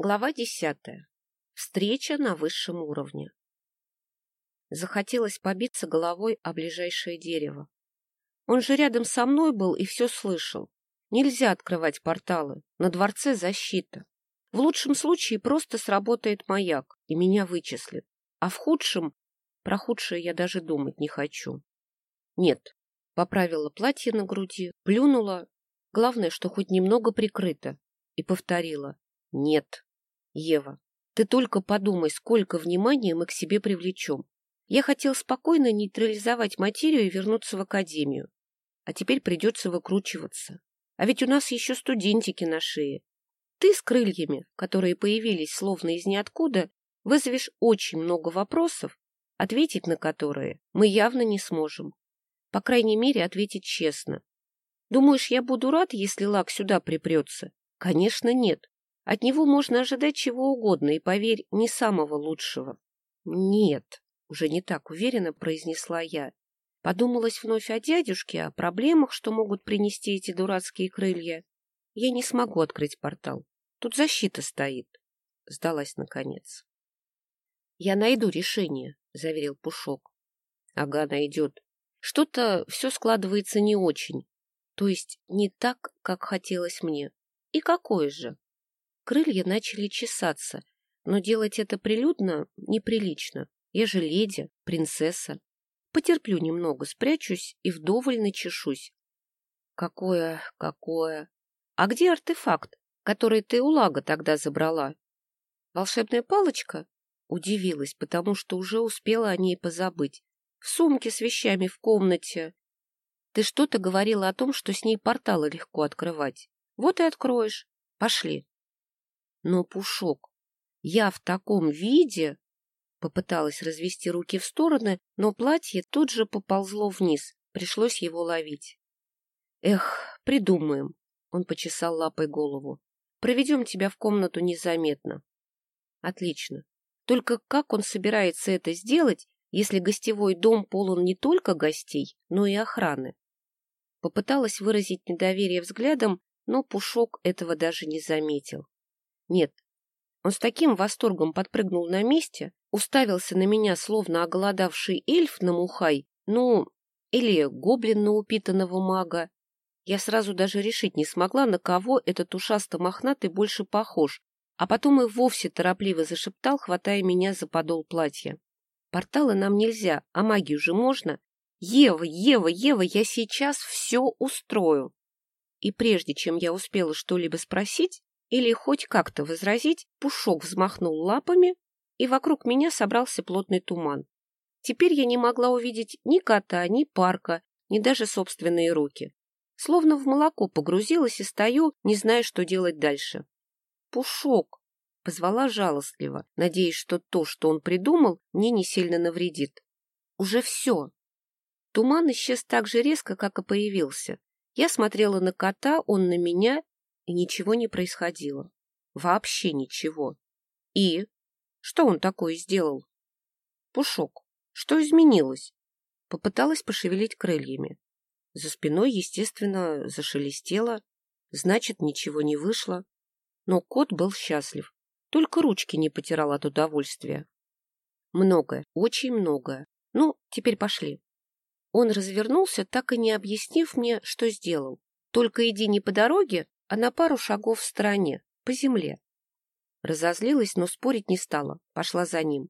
Глава десятая. Встреча на высшем уровне. Захотелось побиться головой о ближайшее дерево. Он же рядом со мной был и все слышал. Нельзя открывать порталы. На дворце защита. В лучшем случае просто сработает маяк, и меня вычислят. А в худшем... Про худшее я даже думать не хочу. Нет. Поправила платье на груди, плюнула. Главное, что хоть немного прикрыто. И повторила. Нет. Ева, ты только подумай, сколько внимания мы к себе привлечем. Я хотел спокойно нейтрализовать материю и вернуться в академию. А теперь придется выкручиваться. А ведь у нас еще студентики на шее. Ты с крыльями, которые появились словно из ниоткуда, вызовешь очень много вопросов, ответить на которые мы явно не сможем. По крайней мере, ответить честно. Думаешь, я буду рад, если лак сюда припрется? Конечно, нет. От него можно ожидать чего угодно, и, поверь, не самого лучшего. Нет, уже не так уверенно произнесла я. Подумалась вновь о дядюшке, о проблемах, что могут принести эти дурацкие крылья. Я не смогу открыть портал. Тут защита стоит. Сдалась наконец. Я найду решение, заверил Пушок. Ага, найдет. Что-то все складывается не очень. То есть не так, как хотелось мне. И какое же? Крылья начали чесаться, но делать это прилюдно неприлично. Я же леди, принцесса. Потерплю немного, спрячусь и вдоволь начешусь. Какое, какое? А где артефакт, который ты у Лага тогда забрала? Волшебная палочка? Удивилась, потому что уже успела о ней позабыть. В сумке с вещами в комнате. Ты что-то говорила о том, что с ней порталы легко открывать. Вот и откроешь. Пошли. Но, Пушок, я в таком виде... Попыталась развести руки в стороны, но платье тут же поползло вниз. Пришлось его ловить. Эх, придумаем. Он почесал лапой голову. Проведем тебя в комнату незаметно. Отлично. Только как он собирается это сделать, если гостевой дом полон не только гостей, но и охраны? Попыталась выразить недоверие взглядом, но Пушок этого даже не заметил. Нет. Он с таким восторгом подпрыгнул на месте, уставился на меня, словно оголодавший эльф на мухай, ну, или гоблин на упитанного мага. Я сразу даже решить не смогла, на кого этот ушасто-мохнатый больше похож, а потом и вовсе торопливо зашептал, хватая меня за подол платья. «Порталы нам нельзя, а магию же можно. Ева, Ева, Ева, я сейчас все устрою!» И прежде чем я успела что-либо спросить, или хоть как-то возразить, Пушок взмахнул лапами, и вокруг меня собрался плотный туман. Теперь я не могла увидеть ни кота, ни парка, ни даже собственные руки. Словно в молоко погрузилась и стою, не зная, что делать дальше. «Пушок!» — позвала жалостливо, надеясь, что то, что он придумал, мне не сильно навредит. «Уже все!» Туман исчез так же резко, как и появился. Я смотрела на кота, он на меня, и ничего не происходило. Вообще ничего. И? Что он такое сделал? Пушок, что изменилось? Попыталась пошевелить крыльями. За спиной, естественно, зашелестело. Значит, ничего не вышло. Но кот был счастлив. Только ручки не потирал от удовольствия. Многое, очень многое. Ну, теперь пошли. Он развернулся, так и не объяснив мне, что сделал. Только иди не по дороге, а на пару шагов в стороне, по земле. Разозлилась, но спорить не стала, пошла за ним.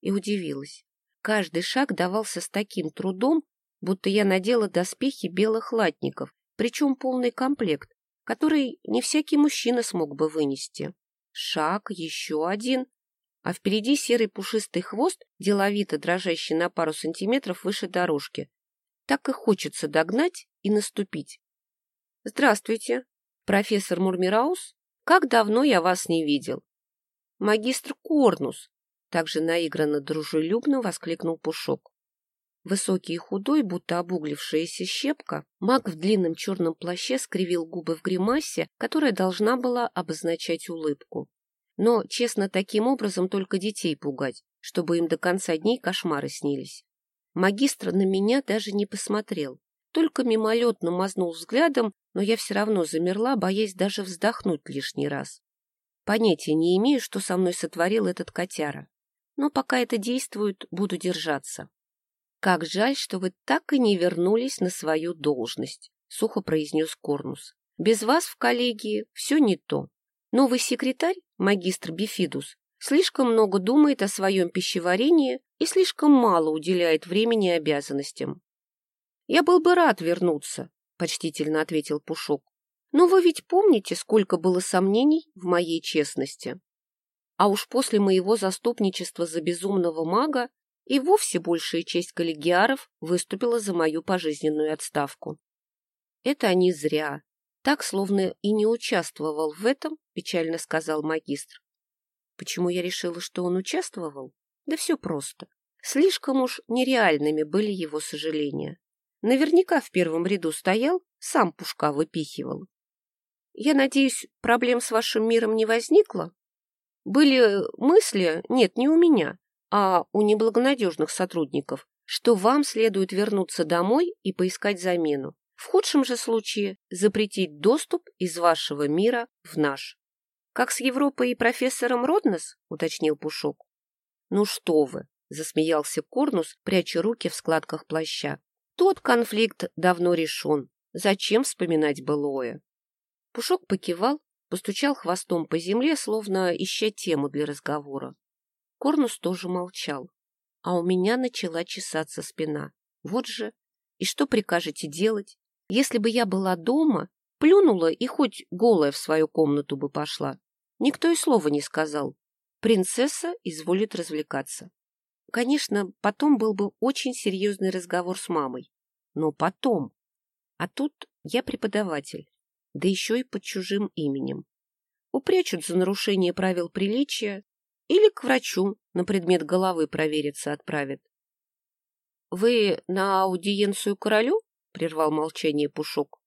И удивилась. Каждый шаг давался с таким трудом, будто я надела доспехи белых латников, причем полный комплект, который не всякий мужчина смог бы вынести. Шаг, еще один, а впереди серый пушистый хвост, деловито дрожащий на пару сантиметров выше дорожки. Так и хочется догнать и наступить. «Здравствуйте!» Профессор Мурмираус, как давно я вас не видел. Магистр Корнус, также наигранно дружелюбно воскликнул Пушок. Высокий и худой, будто обуглившаяся щепка, маг в длинном черном плаще скривил губы в гримасе, которая должна была обозначать улыбку. Но, честно, таким образом только детей пугать, чтобы им до конца дней кошмары снились. Магистр на меня даже не посмотрел, только мимолетно мазнул взглядом, но я все равно замерла, боясь даже вздохнуть лишний раз. Понятия не имею, что со мной сотворил этот котяра. Но пока это действует, буду держаться. Как жаль, что вы так и не вернулись на свою должность, сухо произнес Корнус. Без вас в коллегии все не то. Новый секретарь, магистр Бифидус, слишком много думает о своем пищеварении и слишком мало уделяет времени обязанностям. Я был бы рад вернуться, почтительно ответил Пушок. Но вы ведь помните, сколько было сомнений в моей честности? А уж после моего заступничества за безумного мага и вовсе большая часть коллегиаров выступила за мою пожизненную отставку. Это они зря. Так, словно и не участвовал в этом, печально сказал магистр. Почему я решила, что он участвовал? Да все просто. Слишком уж нереальными были его сожаления. Наверняка в первом ряду стоял, сам пушка выпихивал. Я надеюсь, проблем с вашим миром не возникло? Были мысли, нет, не у меня, а у неблагонадежных сотрудников, что вам следует вернуться домой и поискать замену. В худшем же случае запретить доступ из вашего мира в наш. Как с Европой и профессором Роднес, уточнил Пушок. Ну что вы, засмеялся Корнус, пряча руки в складках плаща. Тот конфликт давно решен. Зачем вспоминать былое? Пушок покивал, постучал хвостом по земле, словно ища тему для разговора. Корнус тоже молчал, а у меня начала чесаться спина. Вот же, и что прикажете делать? Если бы я была дома, плюнула и хоть голая в свою комнату бы пошла. Никто и слова не сказал. Принцесса изволит развлекаться. Конечно, потом был бы очень серьезный разговор с мамой. Но потом. А тут я преподаватель, да еще и под чужим именем. Упрячут за нарушение правил приличия, или к врачу на предмет головы провериться отправят. — Вы на аудиенцию королю? — прервал молчание Пушок.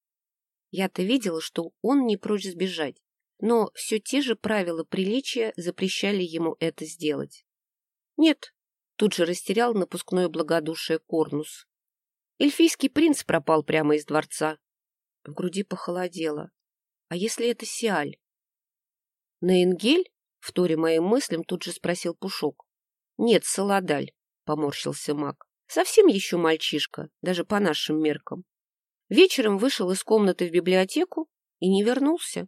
Я-то видела, что он не прочь сбежать, но все те же правила приличия запрещали ему это сделать. — Нет, — тут же растерял напускное благодушие Корнус. Эльфийский принц пропал прямо из дворца. В груди похолодело. А если это Сиаль? — На Энгель? Вторе моим мыслям тут же спросил Пушок. — Нет, Солодаль, — поморщился маг. — Совсем еще мальчишка, даже по нашим меркам. Вечером вышел из комнаты в библиотеку и не вернулся.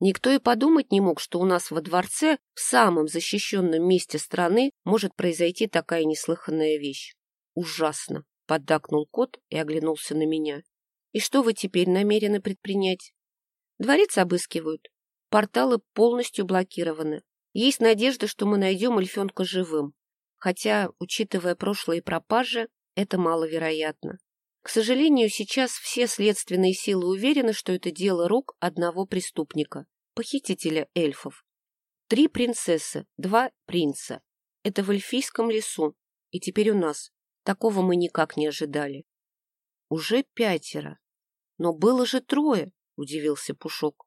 Никто и подумать не мог, что у нас во дворце, в самом защищенном месте страны, может произойти такая неслыханная вещь. Ужасно, — поддакнул кот и оглянулся на меня. И что вы теперь намерены предпринять? Дворец обыскивают. Порталы полностью блокированы. Есть надежда, что мы найдем эльфенка живым, хотя, учитывая прошлые пропажи, это маловероятно. К сожалению, сейчас все следственные силы уверены, что это дело рук одного преступника, похитителя эльфов. Три принцессы, два принца. Это в эльфийском лесу, и теперь у нас. Такого мы никак не ожидали. Уже пятеро. Но было же трое, удивился Пушок.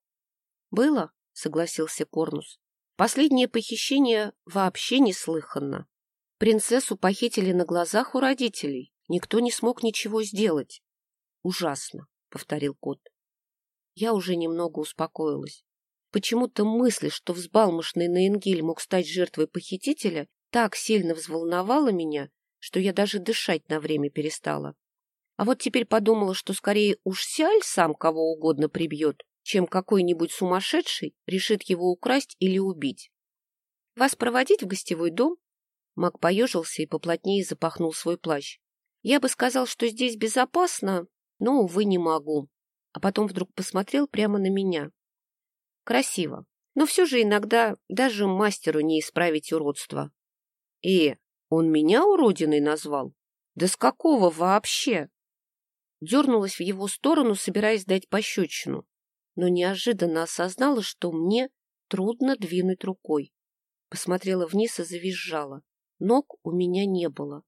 Было, согласился Корнус. Последнее похищение вообще неслыханно. Принцессу похитили на глазах у родителей. Никто не смог ничего сделать. Ужасно, повторил кот. Я уже немного успокоилась. Почему-то мысль, что взбалмошный Наенгель мог стать жертвой похитителя, так сильно взволновала меня, что я даже дышать на время перестала. А вот теперь подумала, что скорее уж Сиаль сам кого угодно прибьет, чем какой-нибудь сумасшедший решит его украсть или убить. Вас проводить в гостевой дом? Мак поежился и поплотнее запахнул свой плащ. Я бы сказал, что здесь безопасно, но, увы, не могу. А потом вдруг посмотрел прямо на меня. Красиво, но все же иногда даже мастеру не исправить уродство. И он меня уродиной назвал? Да с какого вообще? Дернулась в его сторону, собираясь дать пощечину но неожиданно осознала, что мне трудно двинуть рукой. Посмотрела вниз и завизжала. Ног у меня не было.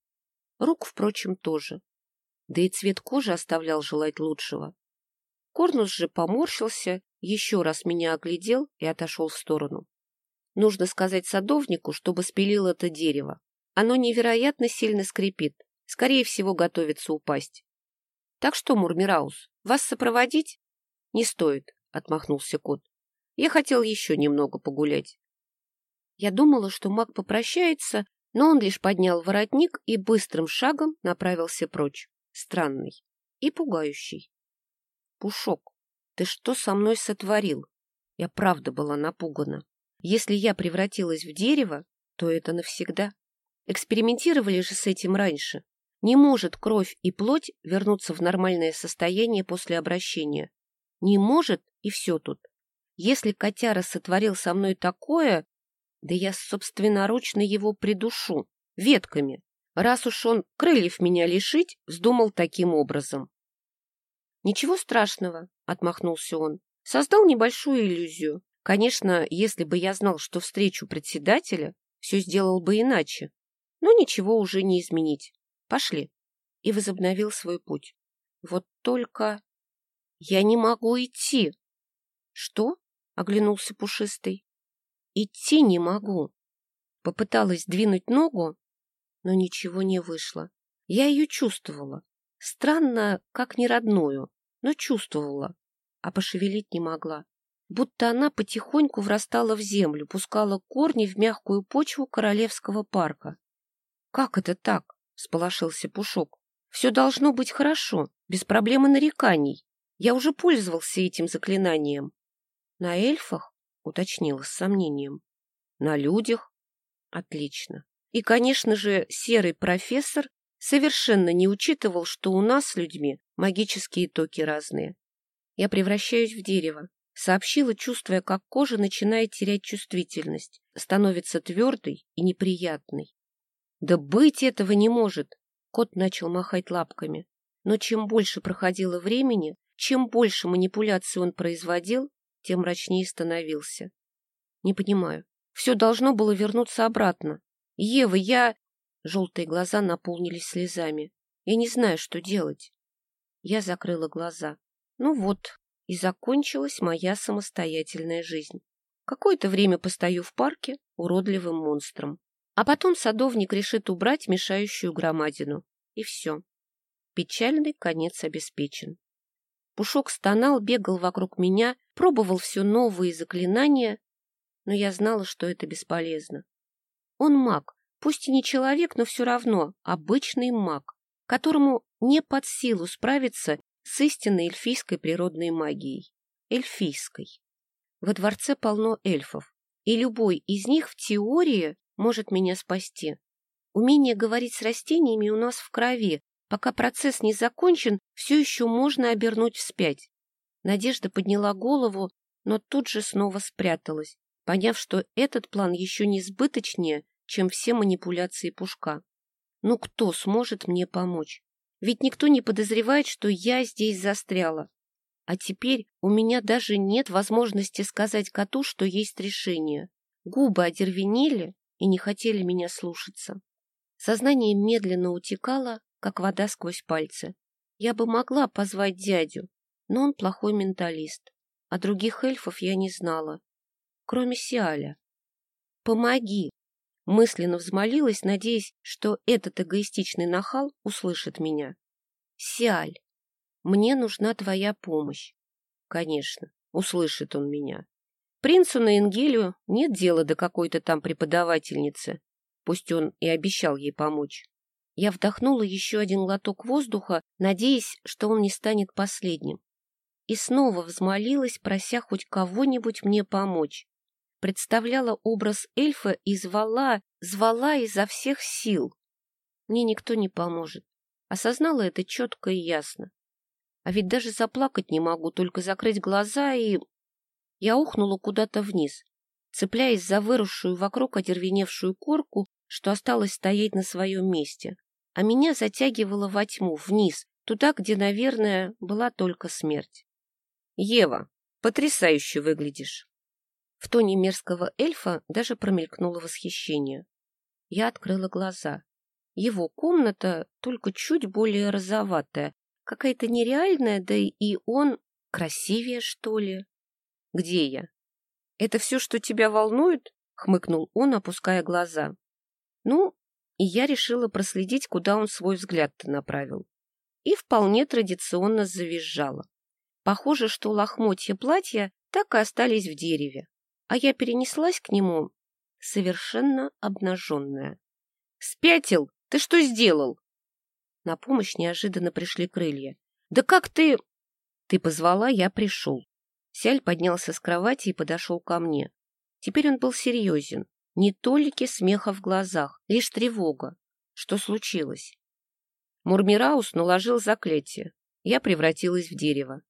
Рук, впрочем, тоже. Да и цвет кожи оставлял желать лучшего. Корнус же поморщился, еще раз меня оглядел и отошел в сторону. Нужно сказать садовнику, чтобы спилил это дерево. Оно невероятно сильно скрипит. Скорее всего, готовится упасть. Так что, Мурмираус, вас сопроводить? Не стоит отмахнулся кот. Я хотел еще немного погулять. Я думала, что маг попрощается, но он лишь поднял воротник и быстрым шагом направился прочь. Странный и пугающий. Пушок, ты что со мной сотворил? Я правда была напугана. Если я превратилась в дерево, то это навсегда. Экспериментировали же с этим раньше. Не может кровь и плоть вернуться в нормальное состояние после обращения. Не может, и все тут. Если котяра сотворил со мной такое, да я собственноручно его придушу, ветками, раз уж он крыльев меня лишить, вздумал таким образом. «Ничего страшного», — отмахнулся он. «Создал небольшую иллюзию. Конечно, если бы я знал, что встречу председателя, все сделал бы иначе. Но ничего уже не изменить. Пошли». И возобновил свой путь. Вот только... Я не могу идти. Что? — оглянулся Пушистый. Идти не могу. Попыталась двинуть ногу, но ничего не вышло. Я ее чувствовала. Странно, как не родную, но чувствовала, а пошевелить не могла. Будто она потихоньку врастала в землю, пускала корни в мягкую почву королевского парка. — Как это так? — сполошился Пушок. — Все должно быть хорошо, без проблем и нареканий. Я уже пользовался этим заклинанием. — На эльфах? Уточнила с сомнением. На людях? Отлично. И, конечно же, серый профессор совершенно не учитывал, что у нас с людьми магические токи разные. Я превращаюсь в дерево, сообщила, чувствуя, как кожа начинает терять чувствительность, становится твердой и неприятной. Да быть этого не может! Кот начал махать лапками. Но чем больше проходило времени, чем больше манипуляций он производил, тем мрачнее становился. Не понимаю. Все должно было вернуться обратно. Ева, я... Желтые глаза наполнились слезами. Я не знаю, что делать. Я закрыла глаза. Ну вот, и закончилась моя самостоятельная жизнь. Какое-то время постою в парке уродливым монстром. А потом садовник решит убрать мешающую громадину. И все. Печальный конец обеспечен. Пушок стонал, бегал вокруг меня, пробовал все новые заклинания, но я знала, что это бесполезно. Он маг, пусть и не человек, но все равно обычный маг, которому не под силу справиться с истинной эльфийской природной магией. Эльфийской. Во дворце полно эльфов, и любой из них в теории может меня спасти. Умение говорить с растениями у нас в крови, Пока процесс не закончен, все еще можно обернуть вспять. Надежда подняла голову, но тут же снова спряталась, поняв, что этот план еще не сбыточнее, чем все манипуляции Пушка. Ну кто сможет мне помочь? Ведь никто не подозревает, что я здесь застряла. А теперь у меня даже нет возможности сказать коту, что есть решение. Губы одервенели и не хотели меня слушаться. Сознание медленно утекало, как вода сквозь пальцы. Я бы могла позвать дядю, но он плохой менталист. А других эльфов я не знала, кроме Сиаля. «Помоги!» Мысленно взмолилась, надеясь, что этот эгоистичный нахал услышит меня. «Сиаль, мне нужна твоя помощь». Конечно, услышит он меня. Принцу на Энгелию нет дела до какой-то там преподавательницы, пусть он и обещал ей помочь. Я вдохнула еще один глоток воздуха, надеясь, что он не станет последним. И снова взмолилась, прося хоть кого-нибудь мне помочь. Представляла образ эльфа и звала, звала изо всех сил. Мне никто не поможет. Осознала это четко и ясно. А ведь даже заплакать не могу, только закрыть глаза и... Я ухнула куда-то вниз, цепляясь за выросшую вокруг одервеневшую корку, что осталось стоять на своем месте а меня затягивало во тьму, вниз, туда, где, наверное, была только смерть. — Ева, потрясающе выглядишь! В тоне мерзкого эльфа даже промелькнуло восхищение. Я открыла глаза. Его комната только чуть более розоватая, какая-то нереальная, да и он красивее, что ли. — Где я? — Это все, что тебя волнует? — хмыкнул он, опуская глаза. — Ну, и я решила проследить, куда он свой взгляд-то направил. И вполне традиционно завизжала. Похоже, что лохмотья платья так и остались в дереве, а я перенеслась к нему совершенно обнаженная. «Спятил! Ты что сделал?» На помощь неожиданно пришли крылья. «Да как ты...» «Ты позвала, я пришел». Сяль поднялся с кровати и подошел ко мне. Теперь он был серьезен. Не толики смеха в глазах, лишь тревога. Что случилось? Мурмираус наложил заклятие. Я превратилась в дерево.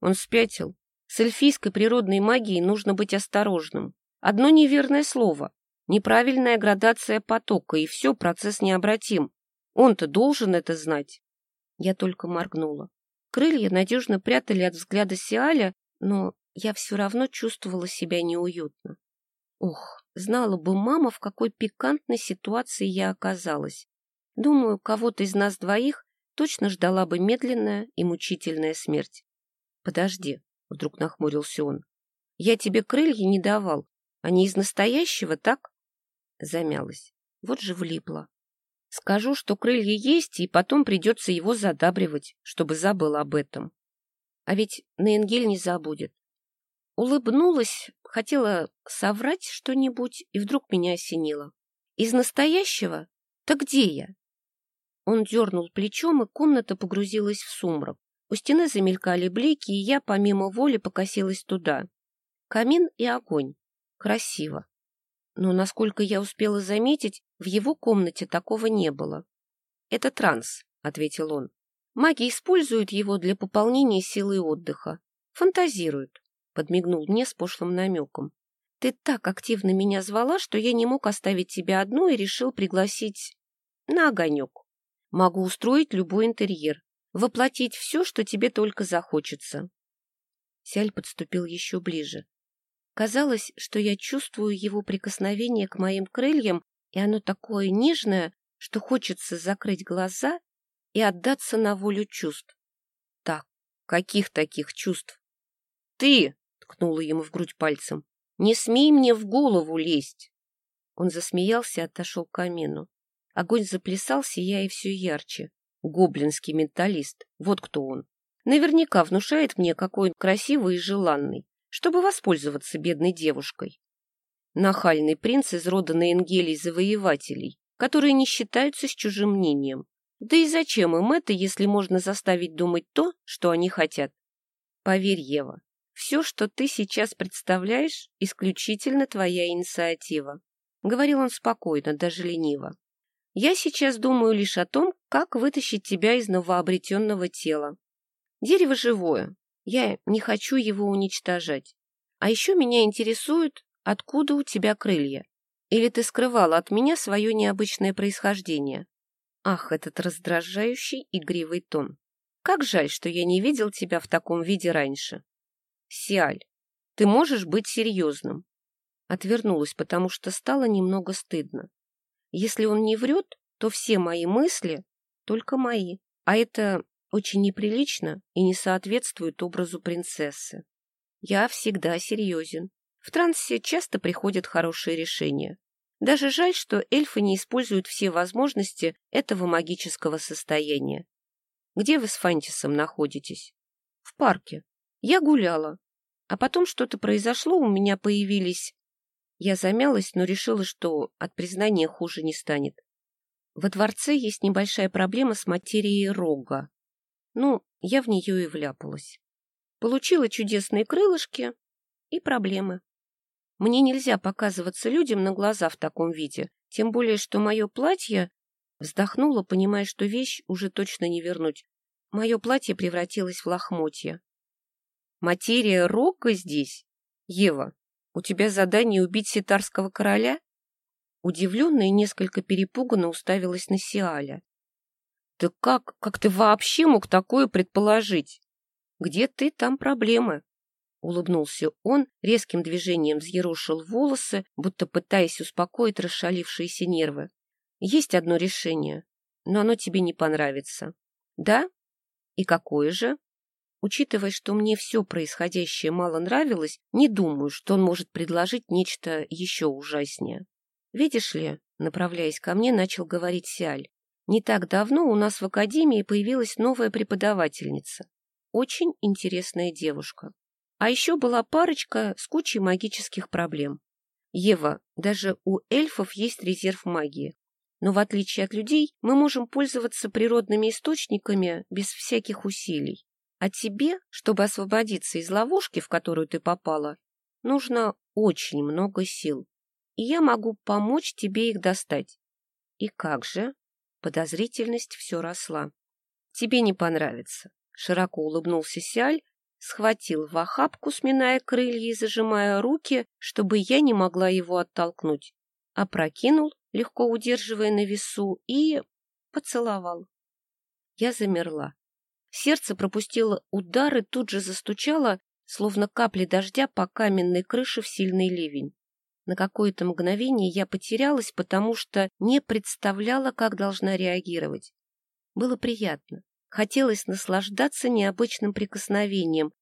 Он спятил. С эльфийской природной магией нужно быть осторожным. Одно неверное слово, неправильная градация потока, и все, процесс необратим. Он-то должен это знать. Я только моргнула. Крылья надежно прятали от взгляда Сиаля, но я все равно чувствовала себя неуютно. Ох, знала бы мама, в какой пикантной ситуации я оказалась. Думаю, кого-то из нас двоих точно ждала бы медленная и мучительная смерть. — Подожди, — вдруг нахмурился он. — Я тебе крылья не давал. Они из настоящего, так? Замялась. Вот же влипла. Скажу, что крылья есть, и потом придется его задабривать, чтобы забыл об этом. А ведь Наенгель не забудет. Улыбнулась, хотела соврать что-нибудь, и вдруг меня осенило. Из настоящего? Так где я? Он дернул плечом, и комната погрузилась в сумрак. У стены замелькали блики, и я помимо воли покосилась туда. Камин и огонь. Красиво. Но, насколько я успела заметить, в его комнате такого не было. — Это транс, — ответил он. Маги используют его для пополнения силы отдыха. Фантазируют подмигнул мне с пошлым намеком. Ты так активно меня звала, что я не мог оставить тебя одну и решил пригласить на огонек. Могу устроить любой интерьер, воплотить все, что тебе только захочется. Сяль подступил еще ближе. Казалось, что я чувствую его прикосновение к моим крыльям, и оно такое нежное, что хочется закрыть глаза и отдаться на волю чувств. Так, каких таких чувств? Ты! Ткнула ему в грудь пальцем. «Не смей мне в голову лезть!» Он засмеялся и отошел к камину. Огонь заплясал, сияя все ярче. Гоблинский менталист. Вот кто он. Наверняка внушает мне, какой он красивый и желанный, чтобы воспользоваться бедной девушкой. Нахальный принц из рода Наенгелей-завоевателей, которые не считаются с чужим мнением. Да и зачем им это, если можно заставить думать то, что они хотят? Поверь, Ева, все, что ты сейчас представляешь, исключительно твоя инициатива. Говорил он спокойно, даже лениво. Я сейчас думаю лишь о том, как вытащить тебя из новообретенного тела. Дерево живое. Я не хочу его уничтожать. А еще меня интересует, откуда у тебя крылья. Или ты скрывала от меня свое необычное происхождение? Ах, этот раздражающий игривый тон. Как жаль, что я не видел тебя в таком виде раньше. Сиаль, ты можешь быть серьезным. Отвернулась, потому что стало немного стыдно. Если он не врет, то все мои мысли только мои, а это очень неприлично и не соответствует образу принцессы. Я всегда серьезен. В трансе часто приходят хорошие решения. Даже жаль, что эльфы не используют все возможности этого магического состояния. Где вы с Фантисом находитесь? В парке. Я гуляла, а потом что-то произошло, у меня появились... Я замялась, но решила, что от признания хуже не станет. Во дворце есть небольшая проблема с материей рога. Ну, я в нее и вляпалась. Получила чудесные крылышки и проблемы. Мне нельзя показываться людям на глаза в таком виде, тем более, что мое платье... Вздохнула, понимая, что вещь уже точно не вернуть. Мое платье превратилось в лохмотья. Материя рока здесь? Ева, у тебя задание убить ситарского короля? Удивленная и несколько перепуганно уставилась на Сиаля. Да как, как ты вообще мог такое предположить? Где ты, там проблемы. Улыбнулся он, резким движением взъерошил волосы, будто пытаясь успокоить расшалившиеся нервы. Есть одно решение, но оно тебе не понравится. Да? И какое же? Учитывая, что мне все происходящее мало нравилось, не думаю, что он может предложить нечто еще ужаснее. Видишь ли, направляясь ко мне, начал говорить Сиаль. Не так давно у нас в академии появилась новая преподавательница. Очень интересная девушка. А еще была парочка с кучей магических проблем. Ева, даже у эльфов есть резерв магии. Но в отличие от людей, мы можем пользоваться природными источниками без всяких усилий. А тебе, чтобы освободиться из ловушки, в которую ты попала, нужно очень много сил. И я могу помочь тебе их достать. И как же? Подозрительность все росла. Тебе не понравится. Широко улыбнулся Сиаль, схватил в охапку, сминая крылья и зажимая руки, чтобы я не могла его оттолкнуть. Опрокинул, легко удерживая на весу, и поцеловал. Я замерла. Сердце пропустило удар и тут же застучало, словно капли дождя по каменной крыше в сильный ливень. На какое-то мгновение я потерялась, потому что не представляла, как должна реагировать. Было приятно. Хотелось наслаждаться необычным прикосновением,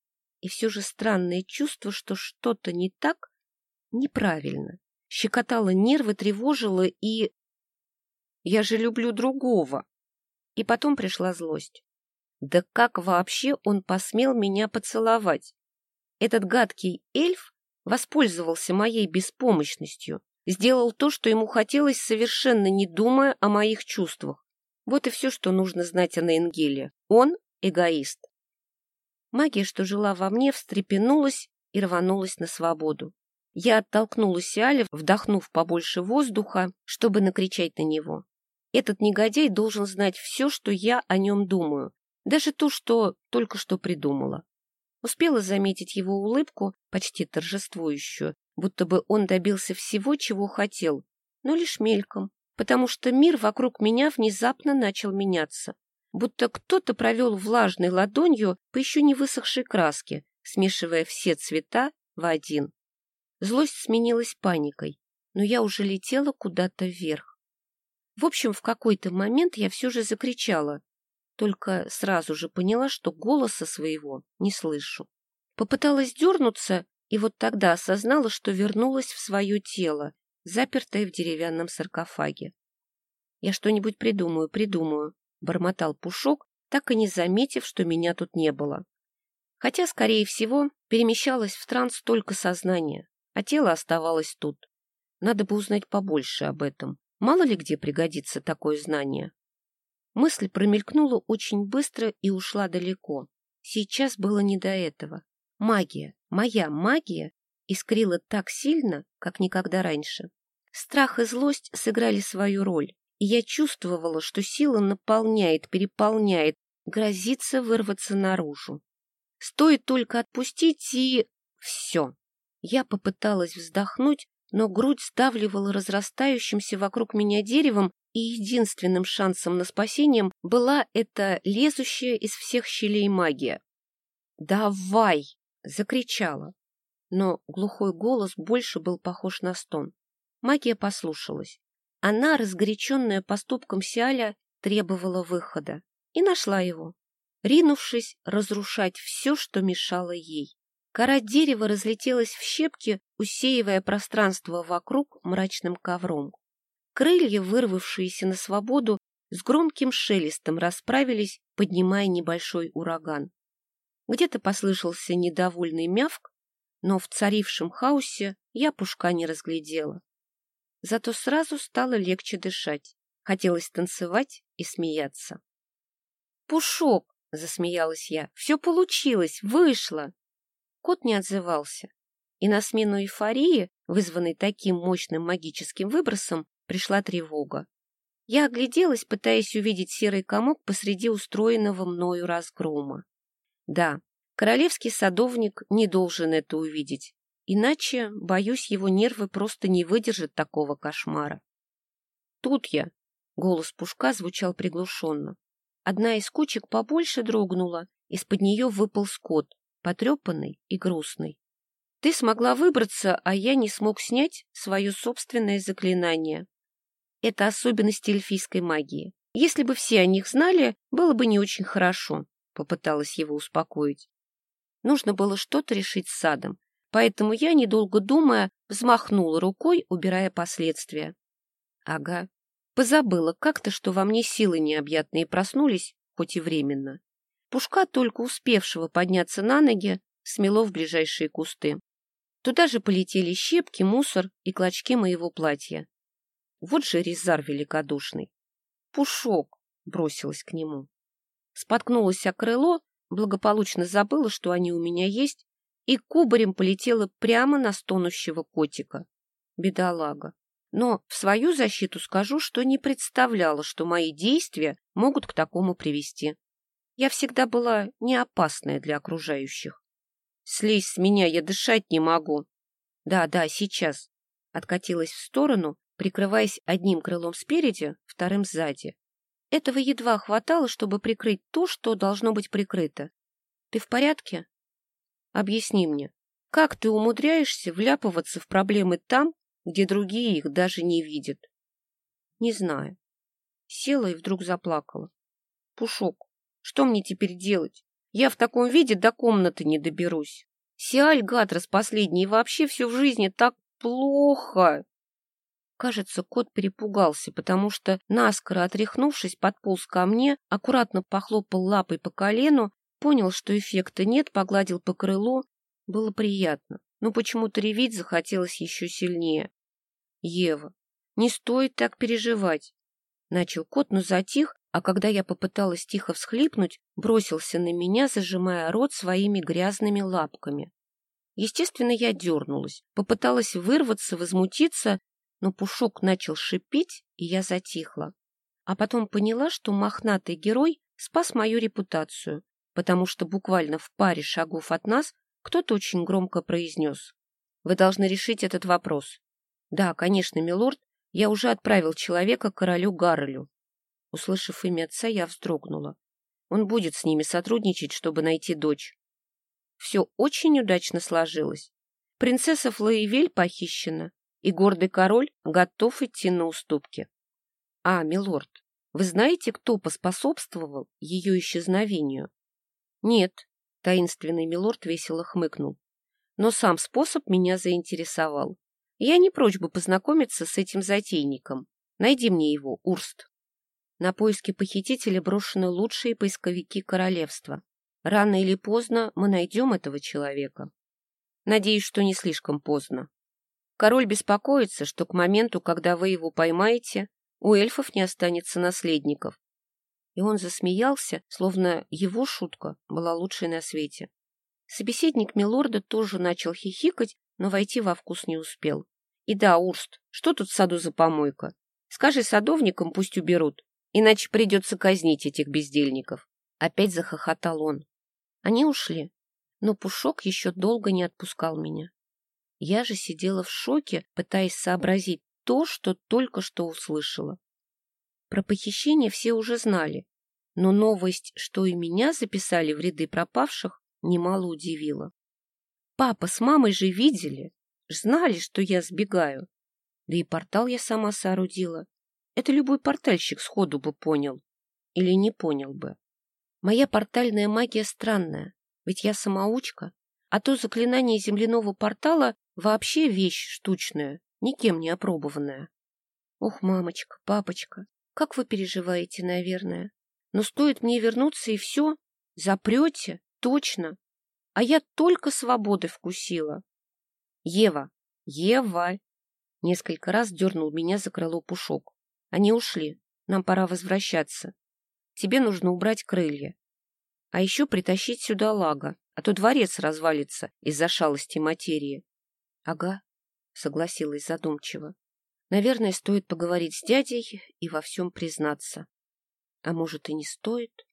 и все же странное чувство, что что-то не так, неправильно. Щекотало нервы, тревожило и... Я же люблю другого. И потом пришла злость. Да как вообще он посмел меня поцеловать? Этот гадкий эльф воспользовался моей беспомощностью, сделал то, что ему хотелось, совершенно не думая о моих чувствах. Вот и все, что нужно знать о Нейнгеле. Он эгоист. Магия, что жила во мне, встрепенулась и рванулась на свободу. Я оттолкнула Сиаля, вдохнув побольше воздуха, чтобы накричать на него. Этот негодяй должен знать все, что я о нем думаю, даже то, что только что придумала. Успела заметить его улыбку, почти торжествующую, будто бы он добился всего, чего хотел, но лишь мельком, потому что мир вокруг меня внезапно начал меняться, будто кто-то провел влажной ладонью по еще не высохшей краске, смешивая все цвета в один. Злость сменилась паникой, но я уже летела куда-то вверх. В общем, в какой-то момент я все же закричала, только сразу же поняла, что голоса своего не слышу. Попыталась дернуться, и вот тогда осознала, что вернулась в свое тело, запертая в деревянном саркофаге. «Я что-нибудь придумаю, придумаю», — бормотал Пушок, так и не заметив, что меня тут не было. Хотя, скорее всего, перемещалось в транс только сознание, а тело оставалось тут. Надо бы узнать побольше об этом. Мало ли где пригодится такое знание. Мысль промелькнула очень быстро и ушла далеко. Сейчас было не до этого. Магия, моя магия, искрила так сильно, как никогда раньше. Страх и злость сыграли свою роль, и я чувствовала, что сила наполняет, переполняет, грозится вырваться наружу. Стоит только отпустить, и... все. Я попыталась вздохнуть, но грудь сдавливала разрастающимся вокруг меня деревом, и единственным шансом на спасение была эта лезущая из всех щелей магия. «Давай!» — закричала. Но глухой голос больше был похож на стон. Магия послушалась. Она, разгоряченная поступком Сиаля, требовала выхода. И нашла его, ринувшись разрушать все, что мешало ей. Кора дерева разлетелась в щепки, усеивая пространство вокруг мрачным ковром. Крылья, вырвавшиеся на свободу, с громким шелестом расправились, поднимая небольшой ураган. Где-то послышался недовольный мявк, но в царившем хаосе я пушка не разглядела. Зато сразу стало легче дышать. Хотелось танцевать и смеяться. «Пушок!» — засмеялась я. «Все получилось! Вышло!» Кот не отзывался. И на смену эйфории, вызванной таким мощным магическим выбросом, пришла тревога. Я огляделась, пытаясь увидеть серый комок посреди устроенного мною разгрома. Да, королевский садовник не должен это увидеть, иначе, боюсь, его нервы просто не выдержат такого кошмара. Тут я. Голос Пушка звучал приглушенно. Одна из кучек побольше дрогнула, из-под нее выпал скот, потрепанный и грустный. Ты смогла выбраться, а я не смог снять свое собственное заклинание. Это особенности эльфийской магии. Если бы все о них знали, было бы не очень хорошо, — попыталась его успокоить. Нужно было что-то решить с садом, поэтому я, недолго думая, взмахнула рукой, убирая последствия. Ага, позабыла как-то, что во мне силы необъятные проснулись, хоть и временно. Пушка, только успевшего подняться на ноги, смело в ближайшие кусты. Туда же полетели щепки, мусор и клочки моего платья. Вот же резар великодушный. Пушок бросилась к нему. Споткнулась о крыло, благополучно забыла, что они у меня есть, и кубарем полетела прямо на стонущего котика. Бедолага. Но в свою защиту скажу, что не представляла, что мои действия могут к такому привести. Я всегда была не опасная для окружающих. Слезь с меня, я дышать не могу. Да, да, сейчас. Откатилась в сторону, прикрываясь одним крылом спереди, вторым сзади. Этого едва хватало, чтобы прикрыть то, что должно быть прикрыто. Ты в порядке? Объясни мне, как ты умудряешься вляпываться в проблемы там, где другие их даже не видят? Не знаю. Села и вдруг заплакала. Пушок, что мне теперь делать? Я в таком виде до комнаты не доберусь. Сиаль, гад распоследний, вообще все в жизни так плохо. Кажется, кот перепугался, потому что, наскоро отряхнувшись, подполз ко мне, аккуратно похлопал лапой по колену, понял, что эффекта нет, погладил по крылу. Было приятно, но почему-то реветь захотелось еще сильнее. — Ева, не стоит так переживать. Начал кот, но затих, а когда я попыталась тихо всхлипнуть, бросился на меня, зажимая рот своими грязными лапками. Естественно, я дернулась, попыталась вырваться, возмутиться, но Пушок начал шипеть, и я затихла. А потом поняла, что мохнатый герой спас мою репутацию, потому что буквально в паре шагов от нас кто-то очень громко произнес. «Вы должны решить этот вопрос». «Да, конечно, милорд, я уже отправил человека королю Гаррелю». Услышав имя отца, я вздрогнула. Он будет с ними сотрудничать, чтобы найти дочь. Все очень удачно сложилось. Принцесса Флоевель похищена, и гордый король готов идти на уступки. А, милорд, вы знаете, кто поспособствовал ее исчезновению? Нет, таинственный милорд весело хмыкнул. Но сам способ меня заинтересовал. Я не прочь бы познакомиться с этим затейником. Найди мне его, Урст. На поиски похитителя брошены лучшие поисковики королевства. Рано или поздно мы найдем этого человека. Надеюсь, что не слишком поздно. Король беспокоится, что к моменту, когда вы его поймаете, у эльфов не останется наследников. И он засмеялся, словно его шутка была лучшей на свете. Собеседник милорда тоже начал хихикать, но войти во вкус не успел. И да, Урст, что тут в саду за помойка? Скажи садовникам, пусть уберут, иначе придется казнить этих бездельников. Опять захохотал он. Они ушли, но Пушок еще долго не отпускал меня. Я же сидела в шоке, пытаясь сообразить то, что только что услышала. Про похищение все уже знали, но новость, что и меня записали в ряды пропавших, немало удивила. Папа с мамой же видели, знали, что я сбегаю. Да и портал я сама соорудила. Это любой портальщик сходу бы понял. Или не понял бы. Моя портальная магия странная, ведь я самоучка, а то заклинание земляного портала Вообще вещь штучная, никем не опробованная. Ох, мамочка, папочка, как вы переживаете, наверное. Но стоит мне вернуться, и все, запрете, точно. А я только свободы вкусила. Ева, Ева! Несколько раз дернул меня за крыло пушок. Они ушли, нам пора возвращаться. Тебе нужно убрать крылья. А еще притащить сюда лага, а то дворец развалится из-за шалости материи. Ага, согласилась задумчиво. Наверное, стоит поговорить с дядей и во всем признаться. А может, и не стоит?